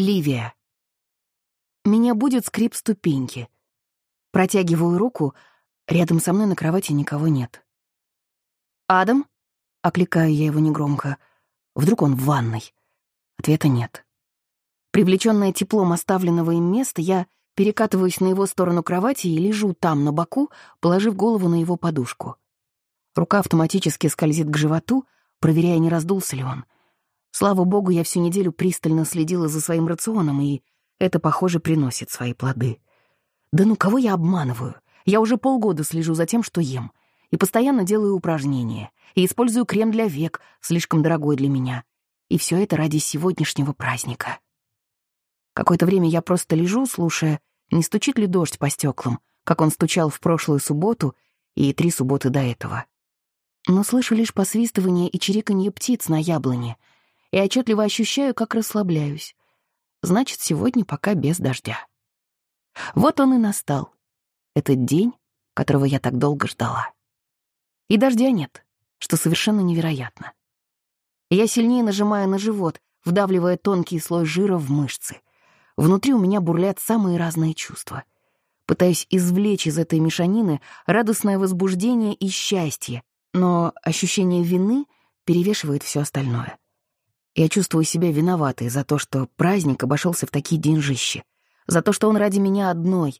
Ливия. Меня будет скрип ступеньки. Протягиваю руку, рядом со мной на кровати никого нет. «Адам?» — окликаю я его негромко. Вдруг он в ванной? Ответа нет. Привлечённая теплом оставленного им места, я перекатываюсь на его сторону кровати и лежу там, на боку, положив голову на его подушку. Рука автоматически скользит к животу, проверяя, не раздулся ли он. Слава богу, я всю неделю пристально следила за своим рационом, и это, похоже, приносит свои плоды. Да ну кого я обманываю? Я уже полгода слежу за тем, что ем, и постоянно делаю упражнения, и использую крем для век, слишком дорогой для меня. И все это ради сегодняшнего праздника. Какое-то время я просто лежу, слушая, не стучит ли дождь по стеклам, как он стучал в прошлую субботу и три субботы до этого. Но слышу лишь посвистывание и чириканье птиц на яблоне — и отчетливо ощущаю, как расслабляюсь. Значит, сегодня пока без дождя. Вот он и настал. Этот день, которого я так долго ждала. И дождя нет, что совершенно невероятно. Я сильнее нажимаю на живот, вдавливая тонкий слой жира в мышцы. Внутри у меня бурлят самые разные чувства. Пытаюсь извлечь из этой мешанины радостное возбуждение и счастье, но ощущение вины перевешивает все остальное. Я чувствую себя виноватой за то, что праздник обошелся в такие деньжищи, за то, что он ради меня одной.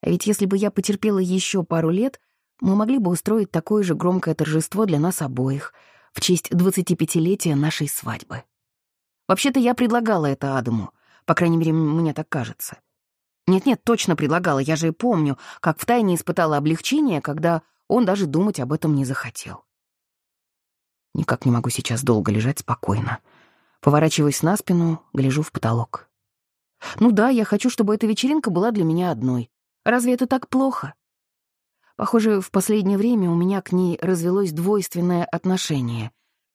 А ведь если бы я потерпела еще пару лет, мы могли бы устроить такое же громкое торжество для нас обоих в честь 25-летия нашей свадьбы. Вообще-то я предлагала это Адаму, по крайней мере, мне так кажется. Нет-нет, точно предлагала, я же и помню, как втайне испытала облегчение, когда он даже думать об этом не захотел. Никак не могу сейчас долго лежать спокойно. Поворачиваюсь на спину, гляжу в потолок. Ну да, я хочу, чтобы эта вечеринка была для меня одной. Разве это так плохо? Похоже, в последнее время у меня к ней развелось двойственное отношение.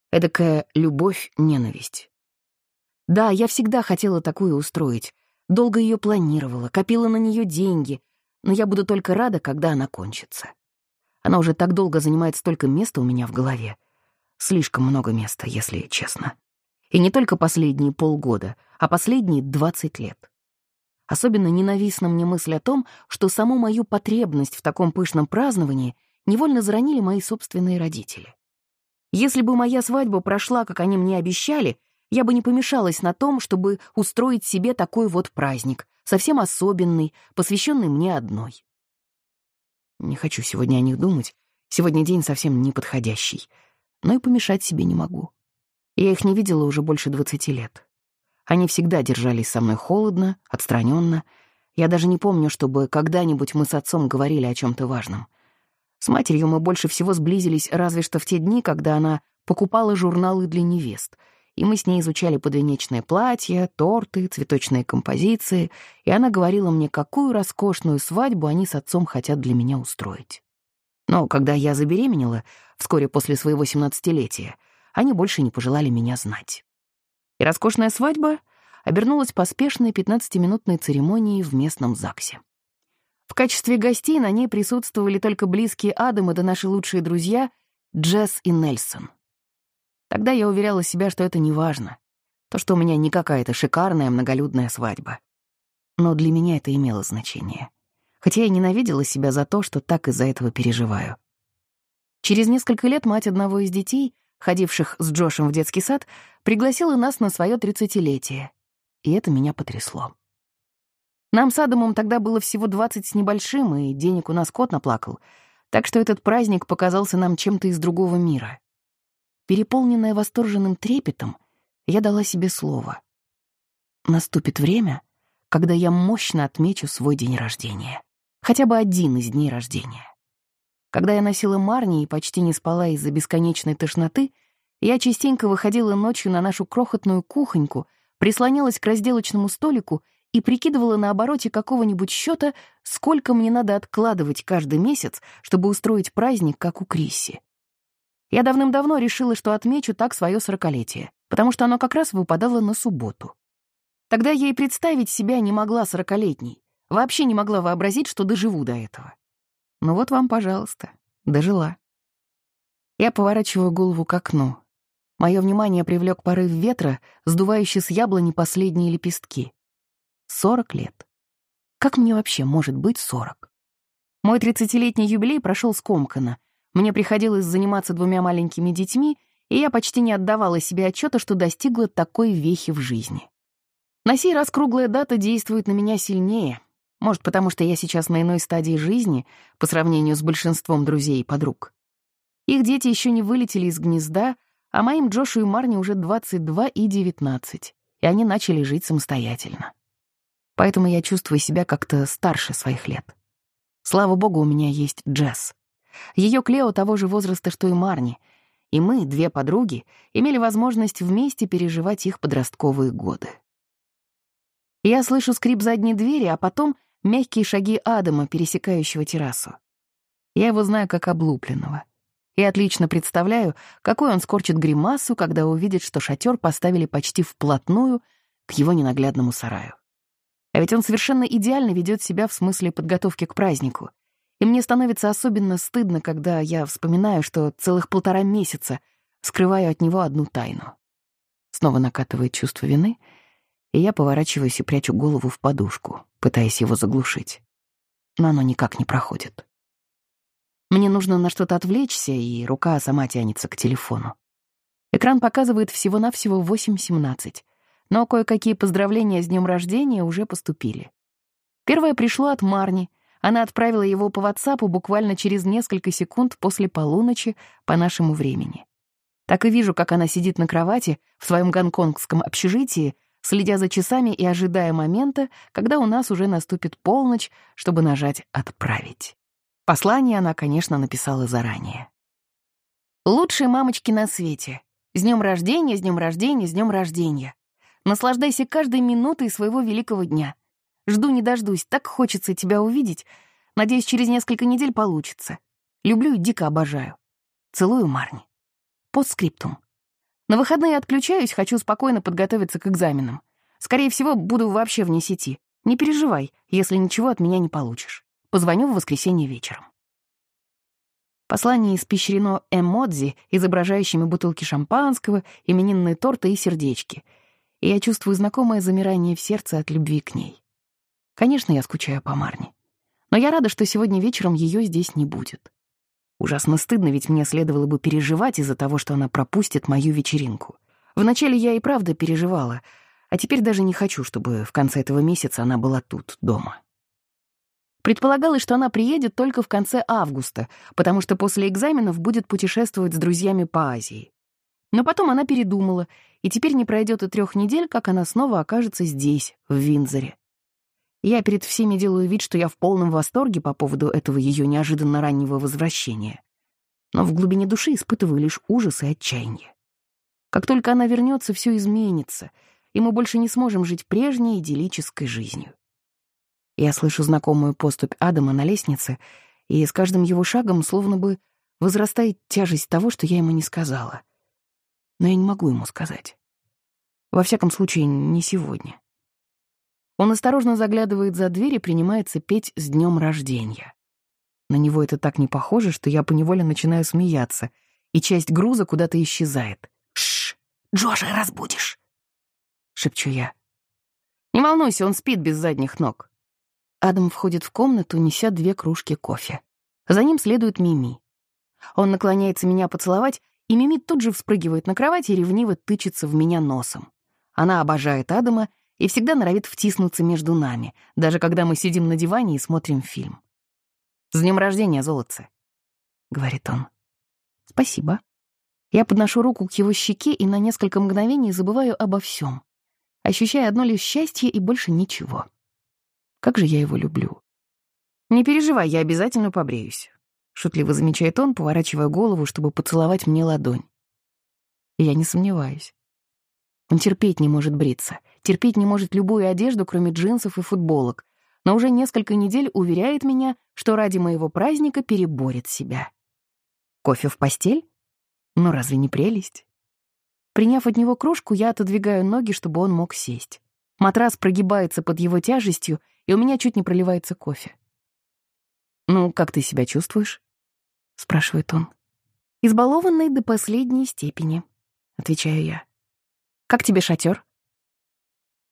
Эдакая любовь-ненависть. Да, я всегда хотела такую устроить. Долго ее планировала, копила на нее деньги, но я буду только рада, когда она кончится. Она уже так долго занимает столько места у меня в голове. Слишком много места, если честно. И не только последние полгода, а последние 20 лет. Особенно ненавистна мне мысль о том, что саму мою потребность в таком пышном праздновании невольно заронили мои собственные родители. Если бы моя свадьба прошла, как они мне обещали, я бы не помешалась на том, чтобы устроить себе такой вот праздник, совсем особенный, посвященный мне одной. Не хочу сегодня о них думать, сегодня день совсем неподходящий, но и помешать себе не могу. Я их не видела уже больше двадцати лет. Они всегда держались со мной холодно, отстраненно. Я даже не помню, чтобы когда-нибудь мы с отцом говорили о чем то важном. С матерью мы больше всего сблизились разве что в те дни, когда она покупала журналы для невест, и мы с ней изучали подвенечное платье, торты, цветочные композиции, и она говорила мне, какую роскошную свадьбу они с отцом хотят для меня устроить. Но когда я забеременела, вскоре после своего семнадцатилетия, они больше не пожелали меня знать. И роскошная свадьба обернулась поспешной 15-минутной церемонией в местном ЗАГСе. В качестве гостей на ней присутствовали только близкие Адама да наши лучшие друзья Джесс и Нельсон. Тогда я уверяла себя, что это не важно, то, что у меня не какая-то шикарная многолюдная свадьба. Но для меня это имело значение. Хотя я ненавидела себя за то, что так из-за этого переживаю. Через несколько лет мать одного из детей — ходивших с Джошем в детский сад, пригласила нас на свое тридцатилетие. И это меня потрясло. Нам с Адамом тогда было всего двадцать с небольшим, и денег у нас кот наплакал, так что этот праздник показался нам чем-то из другого мира. Переполненная восторженным трепетом, я дала себе слово. Наступит время, когда я мощно отмечу свой день рождения. Хотя бы один из дней рождения. Когда я носила Марни и почти не спала из-за бесконечной тошноты, я частенько выходила ночью на нашу крохотную кухоньку, прислонялась к разделочному столику и прикидывала на обороте какого-нибудь счета, сколько мне надо откладывать каждый месяц, чтобы устроить праздник, как у Крисси. Я давным-давно решила, что отмечу так свое сорокалетие, потому что оно как раз выпадало на субботу. Тогда я и представить себя не могла сорокалетней, вообще не могла вообразить, что доживу до этого. Ну вот вам, пожалуйста, дожила. Я поворачиваю голову к окну. Мое внимание привлек порыв ветра, сдувающий с яблони последние лепестки. Сорок лет. Как мне вообще может быть сорок? Мой тридцатилетний юбилей прошел скомканно. Мне приходилось заниматься двумя маленькими детьми, и я почти не отдавала себе отчета, что достигла такой вехи в жизни. На сей раз круглая дата действует на меня сильнее. Может, потому что я сейчас на иной стадии жизни по сравнению с большинством друзей и подруг. Их дети еще не вылетели из гнезда, а моим Джошу и Марне уже 22 и 19, и они начали жить самостоятельно. Поэтому я чувствую себя как-то старше своих лет. Слава богу, у меня есть Джесс. Ее Клео того же возраста, что и Марни, и мы, две подруги, имели возможность вместе переживать их подростковые годы. Я слышу скрип задней двери, а потом мягкие шаги Адама, пересекающего террасу. Я его знаю как облупленного. И отлично представляю, какой он скорчит гримасу, когда увидит, что шатер поставили почти вплотную к его ненаглядному сараю. А ведь он совершенно идеально ведет себя в смысле подготовки к празднику. И мне становится особенно стыдно, когда я вспоминаю, что целых полтора месяца скрываю от него одну тайну. Снова накатывает чувство вины, и я поворачиваюсь и прячу голову в подушку, пытаясь его заглушить. Но оно никак не проходит. Мне нужно на что-то отвлечься, и рука сама тянется к телефону. Экран показывает всего-навсего 8.17, но кое-какие поздравления с днем рождения уже поступили. Первое пришло от Марни. Она отправила его по WhatsApp буквально через несколько секунд после полуночи по нашему времени. Так и вижу, как она сидит на кровати в своем гонконгском общежитии, следя за часами и ожидая момента, когда у нас уже наступит полночь, чтобы нажать «Отправить». Послание она, конечно, написала заранее. «Лучшие мамочки на свете. С днем рождения, с днем рождения, с днем рождения. Наслаждайся каждой минутой своего великого дня. Жду не дождусь, так хочется тебя увидеть. Надеюсь, через несколько недель получится. Люблю и дико обожаю. Целую, Марни. Постскриптум. На выходные отключаюсь, хочу спокойно подготовиться к экзаменам. Скорее всего, буду вообще вне сети. Не переживай, если ничего от меня не получишь. Позвоню в воскресенье вечером. Послание испещрено эмодзи, изображающими бутылки шампанского, именинные торты и сердечки. И я чувствую знакомое замирание в сердце от любви к ней. Конечно, я скучаю по Марне. Но я рада, что сегодня вечером ее здесь не будет. Ужасно стыдно, ведь мне следовало бы переживать из-за того, что она пропустит мою вечеринку. Вначале я и правда переживала, а теперь даже не хочу, чтобы в конце этого месяца она была тут, дома. Предполагалось, что она приедет только в конце августа, потому что после экзаменов будет путешествовать с друзьями по Азии. Но потом она передумала, и теперь не пройдет и трех недель, как она снова окажется здесь, в Винзоре. Я перед всеми делаю вид, что я в полном восторге по поводу этого ее неожиданно раннего возвращения. Но в глубине души испытываю лишь ужас и отчаяние. Как только она вернется, все изменится, и мы больше не сможем жить прежней идиллической жизнью. Я слышу знакомую поступь Адама на лестнице, и с каждым его шагом словно бы возрастает тяжесть того, что я ему не сказала. Но я не могу ему сказать. Во всяком случае, не сегодня. Он осторожно заглядывает за дверь и принимается петь «С днем рождения». На него это так не похоже, что я поневоле начинаю смеяться, и часть груза куда-то исчезает. «Шш! Джоша разбудишь!» — шепчу я. «Не волнуйся, он спит без задних ног». Адам входит в комнату, неся две кружки кофе. За ним следует Мими. Он наклоняется меня поцеловать, и Мими тут же вспрыгивает на кровать и ревниво тычется в меня носом. Она обожает Адама и всегда норовит втиснуться между нами, даже когда мы сидим на диване и смотрим фильм. «С днем рождения, золотце!» — говорит он. «Спасибо». Я подношу руку к его щеке и на несколько мгновений забываю обо всем, ощущая одно лишь счастье и больше ничего. Как же я его люблю. «Не переживай, я обязательно побреюсь», — шутливо замечает он, поворачивая голову, чтобы поцеловать мне ладонь. я не сомневаюсь. Он терпеть не может бриться, терпеть не может любую одежду, кроме джинсов и футболок, но уже несколько недель уверяет меня, что ради моего праздника переборет себя. Кофе в постель? Ну разве не прелесть? Приняв от него кружку, я отодвигаю ноги, чтобы он мог сесть. Матрас прогибается под его тяжестью, и у меня чуть не проливается кофе. «Ну, как ты себя чувствуешь?» — спрашивает он. «Избалованный до последней степени», — отвечаю я. «Как тебе шатер?»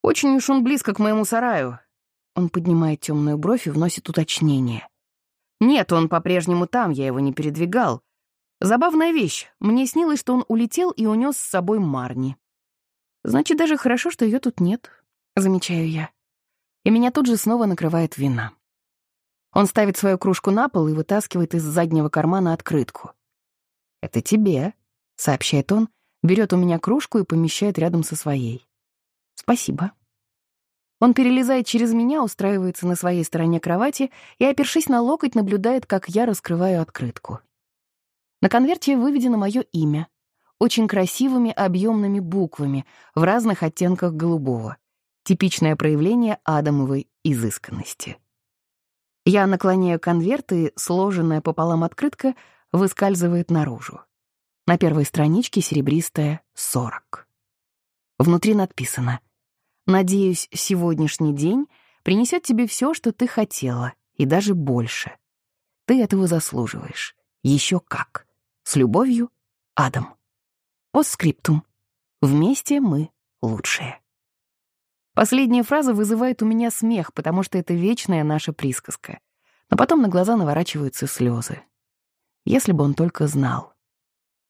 Очень уж он близко к моему сараю. Он поднимает темную бровь и вносит уточнение. Нет, он по-прежнему там, я его не передвигал. Забавная вещь. Мне снилось, что он улетел и унес с собой Марни. Значит, даже хорошо, что ее тут нет, замечаю я. И меня тут же снова накрывает вина. Он ставит свою кружку на пол и вытаскивает из заднего кармана открытку. «Это тебе», — сообщает он, берет у меня кружку и помещает рядом со своей. «Спасибо». Он перелезает через меня, устраивается на своей стороне кровати и, опершись на локоть, наблюдает, как я раскрываю открытку. На конверте выведено мое имя, очень красивыми объемными буквами в разных оттенках голубого. Типичное проявление адамовой изысканности. Я наклоняю конверт, и сложенная пополам открытка выскальзывает наружу. На первой страничке серебристая «40». Внутри надписано «Надеюсь, сегодняшний день принесет тебе все, что ты хотела, и даже больше. Ты этого заслуживаешь. Еще как. С любовью, Адам». Постскриптум. Вместе мы лучшие. Последняя фраза вызывает у меня смех, потому что это вечная наша присказка. Но потом на глаза наворачиваются слезы. Если бы он только знал.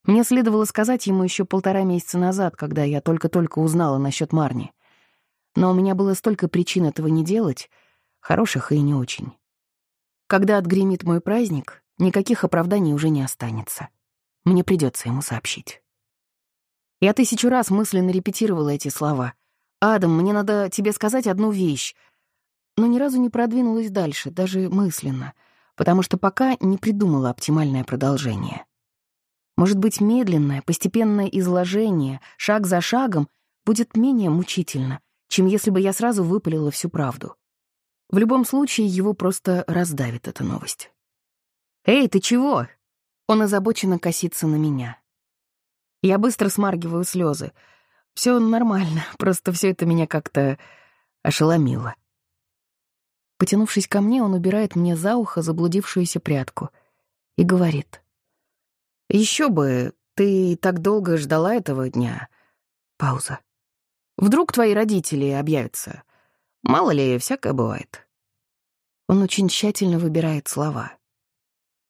Мне следовало сказать ему еще полтора месяца назад, когда я только-только узнала насчет Марни. Но у меня было столько причин этого не делать, хороших и не очень. Когда отгремит мой праздник, никаких оправданий уже не останется. Мне придется ему сообщить. Я тысячу раз мысленно репетировала эти слова. «Адам, мне надо тебе сказать одну вещь». Но ни разу не продвинулась дальше, даже мысленно, потому что пока не придумала оптимальное продолжение. Может быть, медленное, постепенное изложение, шаг за шагом, будет менее мучительно, чем если бы я сразу выпалила всю правду. В любом случае, его просто раздавит эта новость. «Эй, ты чего?» Он озабоченно косится на меня. Я быстро смаргиваю слезы. Все нормально, просто все это меня как-то ошеломило. Потянувшись ко мне, он убирает мне за ухо заблудившуюся прядку и говорит. Еще бы, ты так долго ждала этого дня». Пауза. «Вдруг твои родители объявятся? Мало ли, всякое бывает». Он очень тщательно выбирает слова.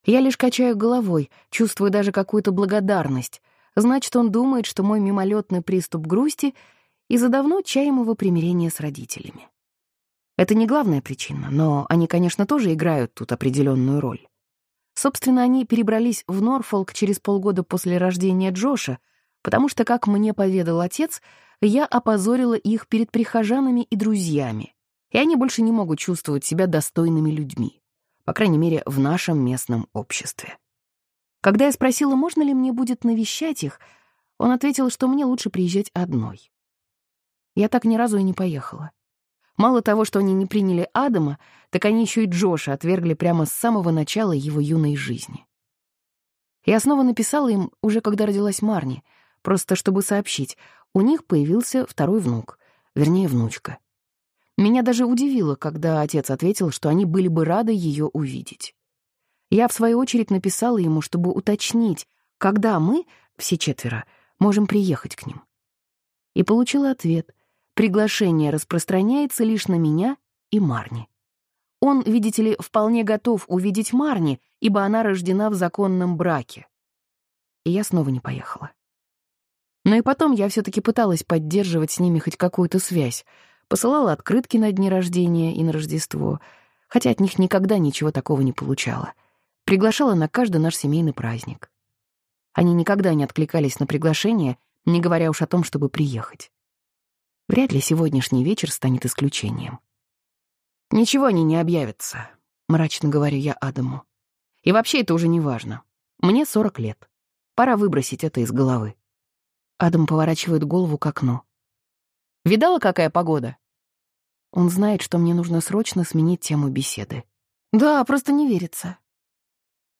Я лишь качаю головой, чувствую даже какую-то благодарность — Значит, он думает, что мой мимолетный приступ грусти из-за давно чаемого примирения с родителями. Это не главная причина, но они, конечно, тоже играют тут определенную роль. Собственно, они перебрались в Норфолк через полгода после рождения Джоша, потому что, как мне поведал отец, я опозорила их перед прихожанами и друзьями, и они больше не могут чувствовать себя достойными людьми, по крайней мере, в нашем местном обществе. Когда я спросила, можно ли мне будет навещать их, он ответил, что мне лучше приезжать одной. Я так ни разу и не поехала. Мало того, что они не приняли Адама, так они еще и Джоша отвергли прямо с самого начала его юной жизни. Я снова написала им, уже когда родилась Марни, просто чтобы сообщить, у них появился второй внук, вернее, внучка. Меня даже удивило, когда отец ответил, что они были бы рады ее увидеть. Я, в свою очередь, написала ему, чтобы уточнить, когда мы, все четверо, можем приехать к ним. И получила ответ. Приглашение распространяется лишь на меня и Марни. Он, видите ли, вполне готов увидеть Марни, ибо она рождена в законном браке. И я снова не поехала. Но и потом я все-таки пыталась поддерживать с ними хоть какую-то связь, посылала открытки на дни рождения и на Рождество, хотя от них никогда ничего такого не получала — Приглашала на каждый наш семейный праздник. Они никогда не откликались на приглашение, не говоря уж о том, чтобы приехать. Вряд ли сегодняшний вечер станет исключением. «Ничего они не объявятся», — мрачно говорю я Адаму. «И вообще это уже не важно. Мне 40 лет. Пора выбросить это из головы». Адам поворачивает голову к окну. «Видала, какая погода?» Он знает, что мне нужно срочно сменить тему беседы. «Да, просто не верится.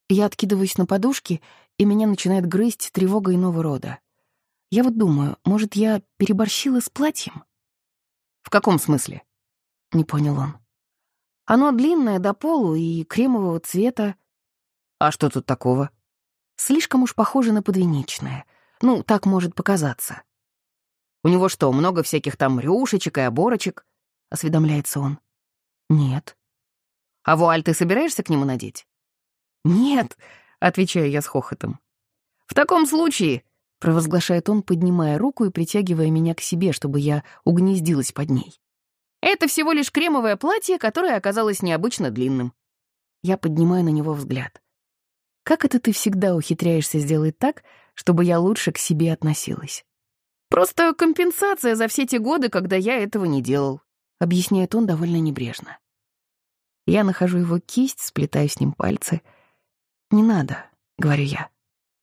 Я откидываюсь на подушки, и меня начинает грызть тревога иного рода. Я вот думаю, может, я переборщила с платьем? «В каком смысле?» — не понял он. «Оно длинное до полу и кремового цвета». «А что тут такого?» «Слишком уж похоже на подвенечное. Ну, так может показаться». У него что, много всяких там рюшечек и оборочек?» — осведомляется он. «Нет». «А вуаль ты собираешься к нему надеть?» «Нет», — отвечаю я с хохотом. «В таком случае», — провозглашает он, поднимая руку и притягивая меня к себе, чтобы я угнездилась под ней. «Это всего лишь кремовое платье, которое оказалось необычно длинным». Я поднимаю на него взгляд. «Как это ты всегда ухитряешься сделать так, чтобы я лучше к себе относилась?» «Просто компенсация за все те годы, когда я этого не делал», — объясняет он довольно небрежно. Я нахожу его кисть, сплетаю с ним пальцы. «Не надо», — говорю я.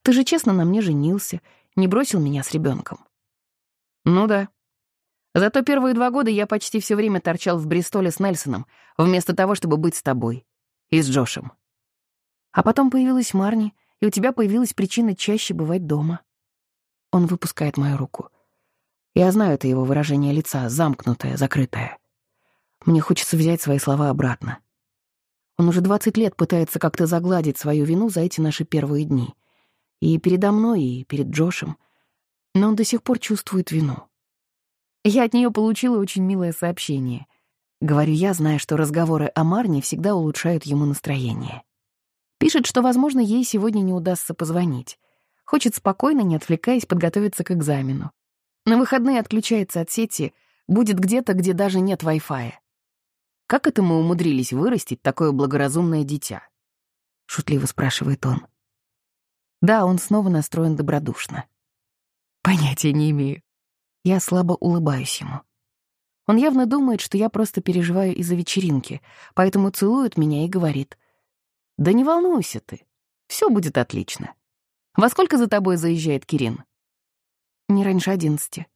«Ты же честно на мне женился, не бросил меня с ребенком. «Ну да. Зато первые два года я почти все время торчал в Бристоле с Нельсоном, вместо того, чтобы быть с тобой. И с Джошем. А потом появилась Марни, и у тебя появилась причина чаще бывать дома». Он выпускает мою руку. Я знаю это его выражение лица, замкнутое, закрытое. Мне хочется взять свои слова обратно. Он уже 20 лет пытается как-то загладить свою вину за эти наши первые дни. И передо мной, и перед Джошем. Но он до сих пор чувствует вину. Я от нее получила очень милое сообщение. Говорю я, зная, что разговоры о Марне всегда улучшают ему настроение. Пишет, что, возможно, ей сегодня не удастся позвонить. Хочет спокойно, не отвлекаясь, подготовиться к экзамену. На выходные отключается от сети, будет где-то, где даже нет Wi-Fi. Как это мы умудрились вырастить такое благоразумное дитя? Шутливо спрашивает он. Да, он снова настроен добродушно. Понятия не имею. Я слабо улыбаюсь ему. Он явно думает, что я просто переживаю из-за вечеринки, поэтому целует меня и говорит. «Да не волнуйся ты, все будет отлично. Во сколько за тобой заезжает Кирин?» Не раньше одиннадцати.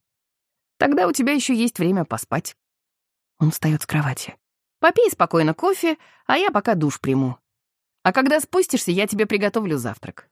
Тогда у тебя еще есть время поспать. Он встает с кровати. Попей спокойно кофе, а я пока душ приму. А когда спустишься, я тебе приготовлю завтрак.